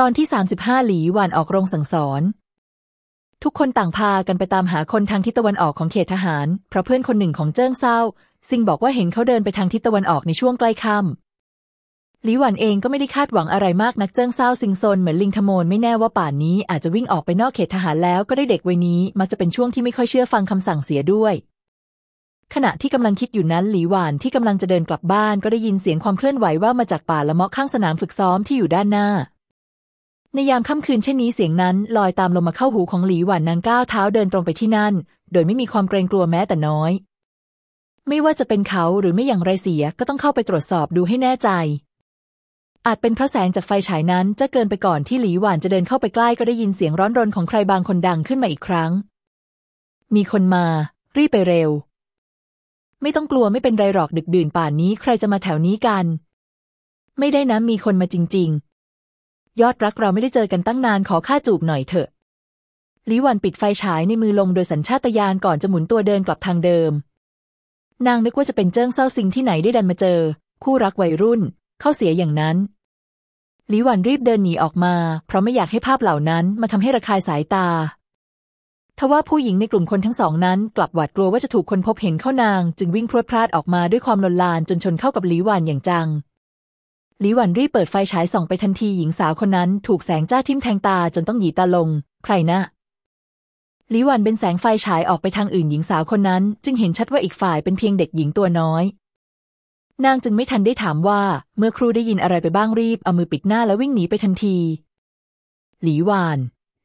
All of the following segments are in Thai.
ตอนที่ 35 หลีหวานออกโรงสั่งสอน ทุกคนต่างพากันไปตามหาคนทางทิศตะวันออกของเขตทหาร เพราะเพื่อนคนหนึ่งของเจิ้งเซาซิงบอกว่าเห็นเขาเดินไปทางทิศตะวันออกในช่วงใกล้ค่ำหลีหวานเองก็ไม่ได้คาดหวังอะไรมากนักเจิ้งเซาซิงซนเหมือนลิงทโมนไม่แน่ว่าป่านนี้อาจจะวิ่งออกไปนอกเขตทหารแล้วก็ได้เด็กวัยนี้มักจะเป็นช่วงที่ไม่ค่อยเชื่อฟังคำสั่งเสียด้วยขณะที่กำลังคิดอยู่นั้นหลีหวานที่กำลังจะเดินกลับบ้านก็ได้ยินเสียงความเคลื่อนไหวแว่วมาจากป่าละเมาะข้างสนามฝึกซ้อมที่อยู่ด้านหน้า ในยามค่ำคืนเช่นนี้เสียงนั้นลอยตามลมมาเข้าหูของหลีหวานนางก้าวเท้าเดินตรงไปที่นั่น โดยไม่มีความเกรงกลัวแม้แต่น้อย ไม่ว่าจะเป็นเขาหรือไม่อย่างไรเสียก็ต้องเข้าไปตรวจสอบดูให้แน่ใจ อาจเป็นเพราะแสงจากไฟฉายนั้นจะเกินไปก่อนที่หลีหวานจะเดินเข้าไปใกล้ก็ได้ยินเสียงร้อนรนของใครบางคนดังขึ้นมาอีกครั้ง มีคนมา รีบไปเร็ว ไม่ต้องกลัวไม่เป็นไรหรอกดึกดื่นป่านนี้ใครจะมาแถวนี้กัน ไม่ได้นะมีคนมาจริง ยอดรักเราไม่ได้เจอกันตั้งนานขอค่าจูบหน่อยเถอะลิวันปิดไฟฉายในมือลงโดยสัญชาตญาณก่อนจะหมุนตัวเดินกลับทางเดิม นางนึกว่าจะเป็นเจิ้งเศร้าซิงที่ไหนได้ดันมาเจอ คู่รักวัยรุ่น เข้าเสียอย่างนั้นลิวันรีบเดินหนีออกมา เพราะไม่อยากให้ภาพเหล่านั้นมาทำให้ระคายสายตาทว่าผู้หญิงในกลุ่มคนทั้งสองนั้น กลับหวาดกลัวว่าจะถูกคนพบเห็นเข้านาง จึงวิ่งพรวดพลาดออกมาด้วยความลนลานจนชนเข้ากับหลีหวันอย่างจัง หลีหวันรีบเปิดไฟฉายส่องไปทันทีหญิงสาวคนนั้นถูกแสงจ้าทิ่มแทงตาจนต้องหยีตาลง ใครนะหลีหวันเป็นแสงไฟฉายออกไปทางอื่นหญิงสาวคนนั้น จึงเห็นชัดว่าอีกฝ่ายเป็นเพียงเด็กหญิงตัวน้อย นางจึงไม่ทันได้ถามว่า เมื่อครูได้ยินอะไรไปบ้างรีบเอามือปิดหน้าแล้ววิ่งหนีไปทันที หลีหวาน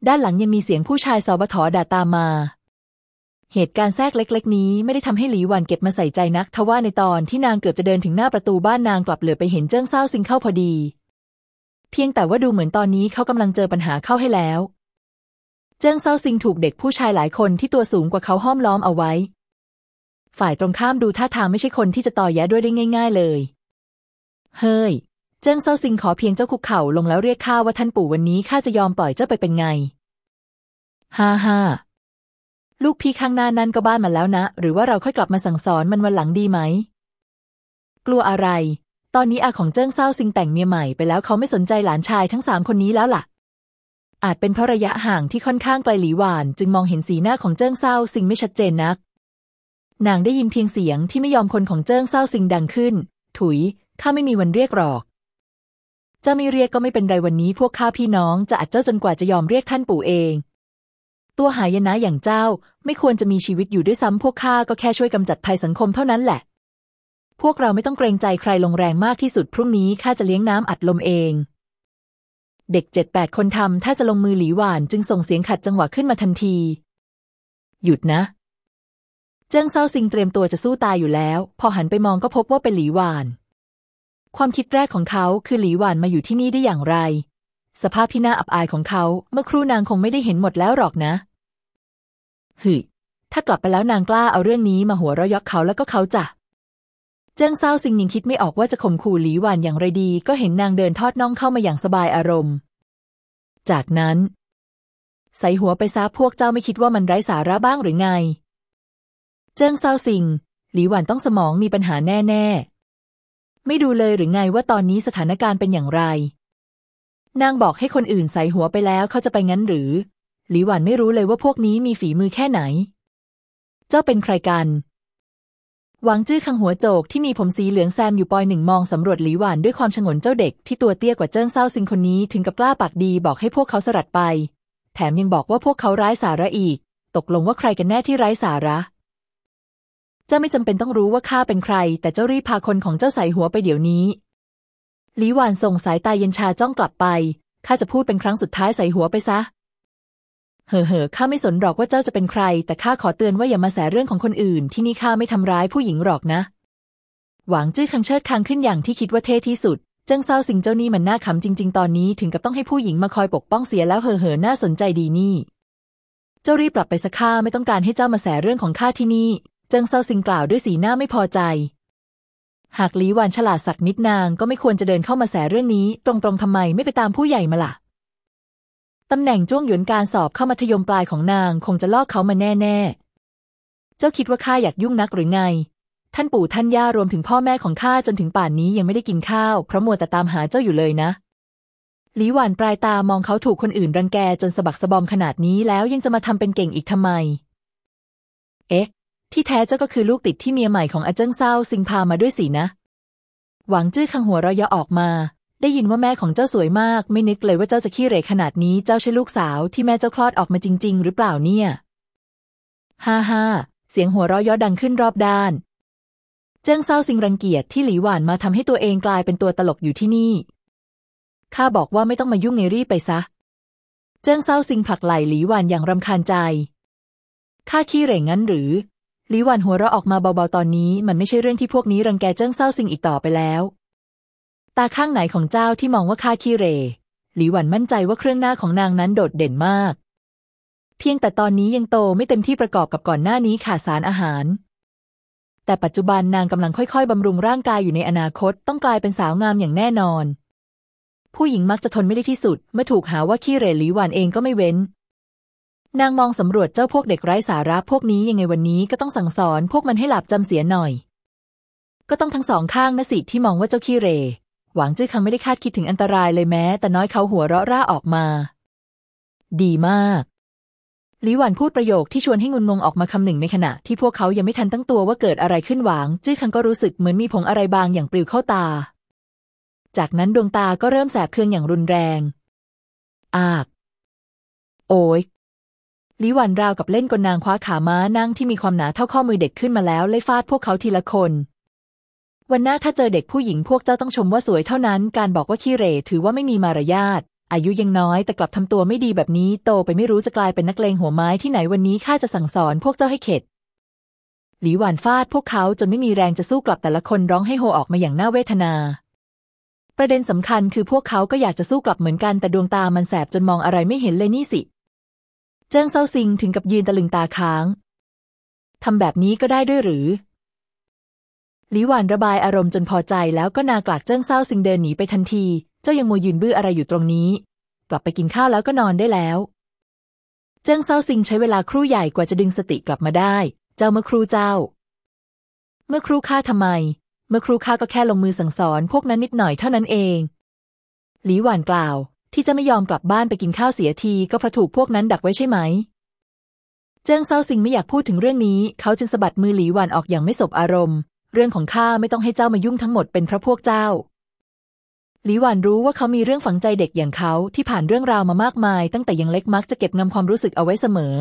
ด้านหลังยังมีเสียงผู้ชายสอบถอด่าตามมา เหตุการณ์แทรกเล็ก ๆ นี้ไม่ได้ทำให้หลีหวันเก็บมาใส่ใจนัก ทว่าในตอนที่นางเกือบจะเดินถึงหน้าประตูบ้านนางกลับเหลือไปเห็นเจิ้งเศร้าซิงเข้าพอดี เพียงแต่ว่าดูเหมือนตอนนี้เขากำลังเจอปัญหาเข้าให้แล้ว เจิ้งเศร้าซิงถูกเด็กผู้ชายหลายคนที่ตัวสูงกว่าเขาห้อมล้อมเอาไว้ ฝ่ายตรงข้ามดูท่าทางไม่ใช่คนที่จะต่อแย้ด้วยได้ง่าย ๆ เลย เฮ้ย เจิ้งเซาซิงขอเพียงเจ้าคุกเข่าลงแล้วเรียกข้าว่าท่านปู่วันนี้ข้าจะยอมปล่อยเจ้าไปเป็นไง ฮ่าฮ่า ลูกพี่ข้างหน้านั่นก็บ้านมาแล้วนะ หรือว่าเราค่อยกลับมาสั่งสอนมันวันหลังดีไหม กลัวอะไร ตอนนี้อาของเจิ้งเซาซิงแต่งเมียใหม่ไปแล้วเขาไม่สนใจหลานชายทั้งสามคนนี้แล้วล่ะ อาจเป็นเพราะระยะห่างที่ค่อนข้างไกลหลีหวาน จึงมองเห็นสีหน้าของเจิ้งเซาซิงไม่ชัดเจนนัก นางได้ยินเพียงเสียงที่ไม่ยอมคนของเจิ้งเซาซิงดังขึ้น ถุยข้าไม่มีวันเรียกหรอกเจ้าไม่เรียกก็ไม่เป็นไรวันนี้พวกข้าพี่น้องจะอัดเจ้าจนกว่าจะยอมเรียกท่านปู่เอง ตัวหายนะอย่างเจ้าไม่ควรจะมีชีวิตอยู่ด้วยซ้ำพวกข้าก็แค่ช่วยกำจัดภัยสังคมเท่านั้นแหละ พวกเราไม่ต้องเกรงใจใครลงแรงมากที่สุดพรุ่งนี้ข้าจะเลี้ยงน้ำอัดลมเอง เด็กเจ็ดแปดคนทำถ้าจะลงมือหลีหวานจึงส่งเสียงขัดจังหวะขึ้นมาทันที หยุดนะ เจิ้งเซาซิงเตรียมตัวจะสู้ตายอยู่แล้ว พอหันไปมองก็พบว่าเป็นหลีหวาน ความคิดแรกของเขาคือหลีหวานมาอยู่ที่นี่ได้อย่างไร สภาพที่น่าอับอายของเขา เมื่อครู่นางคงไม่ได้เห็นหมดแล้วหรอกนะหึถ้ากลับไปแล้วนางกล้าเอาเรื่องนี้มาหัวเราะยอกเขาแล้วก็เขาจะเจิ้งเศร้าซิงยังคิดไม่ออกว่าจะข่มขู่หลีหวานอย่างไรดี ก็เห็นนางเดินทอดน่องเข้ามาอย่างสบายอารมณ์ จากนั้น ใส่หัวไปซะพวกเจ้าไม่คิดว่ามันไร้สาระบ้างหรือไง เจิ้งเศร้าซิง หลีหวานต้องสมองมีปัญหาแน่ ๆ ไม่ดูเลยหรือไงว่าตอนนี้สถานการณ์เป็นอย่างไร นางบอกให้คนอื่นใส่หัวไปแล้วเขาจะไปงั้นหรือ หลีหวานไม่รู้เลยว่าพวกนี้มีฝีมือแค่ไหน เจ้าเป็นใครกันหวังจื้อคังหัวโจกที่มีผมสีเหลืองแซมอยู่ปอยหนึ่งมองสำรวจหลีหวานด้วยความฉงนเจ้าเด็กที่ตัวเตี้ยกว่าเจิ้งเศร้าซิงคนนี้ถึงกับกล้าปากดีบอกให้พวกเขาสลัดไป แถมยังบอกว่าพวกเขาร้ายสาระอีก ตกลงว่าใครกันแน่ที่ไร้สาระ เจ้าไม่จำเป็นต้องรู้ว่าข้าเป็นใคร แต่เจ้ารีบพาคนของเจ้าใส่หัวไปเดี๋ยวนี้ หลีหวานส่งสายตาเย็นชาจ้องกลับไป ข้าจะพูดเป็นครั้งสุดท้ายใส่หัวไปซะ เห่อเห่อข้าไม่สนหรอกว่าเจ้าจะเป็นใคร แต่ข้าขอเตือนว่าอย่ามาแสเรื่องของคนอื่น ที่นี่ข้าไม่ทำร้ายผู้หญิงหรอกนะ หวังจื้อคังเชิดคางขึ้นอย่างที่คิดว่าเท่ที่สุด เจิ้งเศร้าสิงเจ้านี่มันน่าขำจริง ๆ ตอนนี้ถึงกับต้องให้ผู้หญิงมาคอยปกป้องเสียแล้วเห่อเห่อน่าสนใจดีนี่ เจ้ารีบกลับไปสักข้าไม่ต้องการให้เจ้ามาแสเรื่องของข้าที่นี่ เจิ้งเศร้าสิงกล่าวด้วยสีหน้าไม่พอใจ หากหลีหวานฉลาดสักนิดนางก็ไม่ควรจะเดินเข้ามาแสเรื่องนี้ ตรงๆทำไมไม่ไปตามผู้ใหญ่มาล่ะตำแหน่งจ้วงหยวนการสอบเข้ามัธยมปลายของนางคงจะลอกเขามาแน่ๆ เจ้าคิดว่าข้าอยากยุ่งนักหรือไง ท่านปู่ท่านย่ารวมถึงพ่อแม่ของข้าจนถึงป่านนี้ยังไม่ได้กินข้าวเพราะมัวแต่ตามหาเจ้าอยู่เลยนะ หลีหวานปลายตามองเขาถูกคนอื่นรังแกจนสะบักสะบอมขนาดนี้แล้วยังจะมาทำเป็นเก่งอีกทำไม เอ๊ะ ที่แท้เจ้าก็คือลูกติดที่เมียใหม่ของอาเจิ้งเศร้าซิงพามาด้วยสินะ หวังจื้อคังหัวเราะยะออกมา ได้ยินว่าแม่ของเจ้าสวยมาก ไม่นึกเลยว่าเจ้าจะขี้เหร่ขนาดนี้ เจ้าใช่ลูกสาวที่แม่เจ้าคลอดออกมาจริง ๆ หรือเปล่าเนี่ย ฮ่าฮ่าเสียงหัวเราะยะดังขึ้นรอบด้าน เจิ้งเศร้าซิงรังเกียจที่หลีหวานมาทำให้ตัวเองกลายเป็นตัวตลกอยู่ที่นี่ข้าบอกว่าไม่ต้องมายุ่งไงรีบไปซะ เจิ้งเศร้าซิงผลักไหลหลีหวานอย่างรำคาญใจ ข้าขี้เหร่งั้นหรือ หลีหวานหัวเราะออกมาเบาๆตอนนี้ มันไม่ใช่เรื่องที่พวกนี้รังแกเจิ้งเศร้าซิงอีกต่อไปแล้ว ตาข้างไหนของเจ้าที่มองว่าข้าขี้เร่หลีหวันมั่นใจว่าเครื่องหน้าของนางนั้นโดดเด่นมาก เพียงแต่ตอนนี้ยังโตไม่เต็มที่ประกอบกับก่อนหน้านี้ขาดสารอาหาร แต่ปัจจุบันนางกำลังค่อยๆบำรุงร่างกายอยู่ในอนาคตต้องกลายเป็นสาวงามอย่างแน่นอน ผู้หญิงมักจะทนไม่ได้ที่สุด เมื่อถูกหาว่าขี้เร่หลีหวานเองก็ไม่เว้น นางมองสำรวจเจ้าพวกเด็กไร้สาระพวกนี้ยังไงวันนี้ก็ต้องสั่งสอนพวกมันให้หลับจำเสียหน่อย ก็ต้องทั้งสองข้างนะสิที่มองว่าเจ้าขี้เร หวังจื้อคังไม่ได้คาดคิดถึงอันตรายเลยแม้ แต่น้อยเขาหัวเราะร่าออกมา ดีมากหลีหวันพูดประโยคที่ชวนให้งุนงงออกมาคำหนึ่งในขณะที่พวกเขายังไม่ทันตั้งตัวว่าเกิดอะไรขึ้นหวังจื้อคังก็รู้สึกเหมือนมีผงอะไรบางอย่างปลิวเข้าตา จากนั้นดวงตาก็เริ่มแสบเคืองอย่างรุนแรง อาก โอย ลิหวันราวกับเล่นกลนางคว้าขาม้านั่งที่มีความหนาเท่าข้อมือเด็กขึ้นมาแล้วไล่ฟาดพวกเขาทีละคน วันหน้าถ้าเจอเด็กผู้หญิงพวกเจ้าต้องชมว่าสวยเท่านั้น การบอกว่าขี้เหร่ถือว่าไม่มีมารยาท อายุยังน้อยแต่กลับทำตัวไม่ดีแบบนี้ โตไปไม่รู้จะกลายเป็นนักเลงหัวไม้ที่ไหนวันนี้ข้าจะสั่งสอนพวกเจ้าให้เข็ดหลีหวานฟาดพวกเขาจนไม่มีแรงจะสู้กลับแต่ละคนร้องให้โฮออกมาอย่างน่าเวทนา ประเด็นสำคัญคือพวกเขาก็อยากจะสู้กลับเหมือนกันแต่ดวงตามันแสบจนมองอะไรไม่เห็นเลยนี่สิ เจิ้งเซาซิงถึงกับยืนตะลึงตาค้าง ทำแบบนี้ก็ได้ด้วยหรือหลีหวานระบายอารมณ์จนพอใจแล้วก็นากลากเจิ้งเซาซิงเดินหนีไปทันที เจ้ายังมัวยืนบื้ออะไรอยู่ตรงนี้ กลับไปกินข้าวแล้วก็นอนได้แล้ว เจิ้งเซาซิงใช้เวลาครู่ใหญ่กว่าจะดึงสติกลับมาได้ เจ้าเมื่อครู่เจ้า เมื่อครู่ข้าทำไม เมื่อครู่ข้าก็แค่ลงมือสั่งสอน พวกนั้นนิดหน่อยเท่านั้นเอง หลีหวานกล่าว ที่จะไม่ยอมกลับบ้านไปกินข้าวเสียทีก็เพราะถูกพวกนั้นดักไว้ใช่ไหม เจิ้งเซาซิงไม่อยากพูดถึงเรื่องนี้ เขาจึงสะบัดมือหลีหวานออกอย่างไม่สบอารมณ์ เรื่องของข้าไม่ต้องให้เจ้ามายุ่งทั้งหมดเป็นเพราะพวกเจ้า หลีหวานรู้ว่าเขามีเรื่องฝังใจเด็กอย่างเขาที่ผ่านเรื่องราวมามากมาย ตั้งแต่ยังเล็กมักจะเก็บงำความรู้สึกเอาไว้เสมอ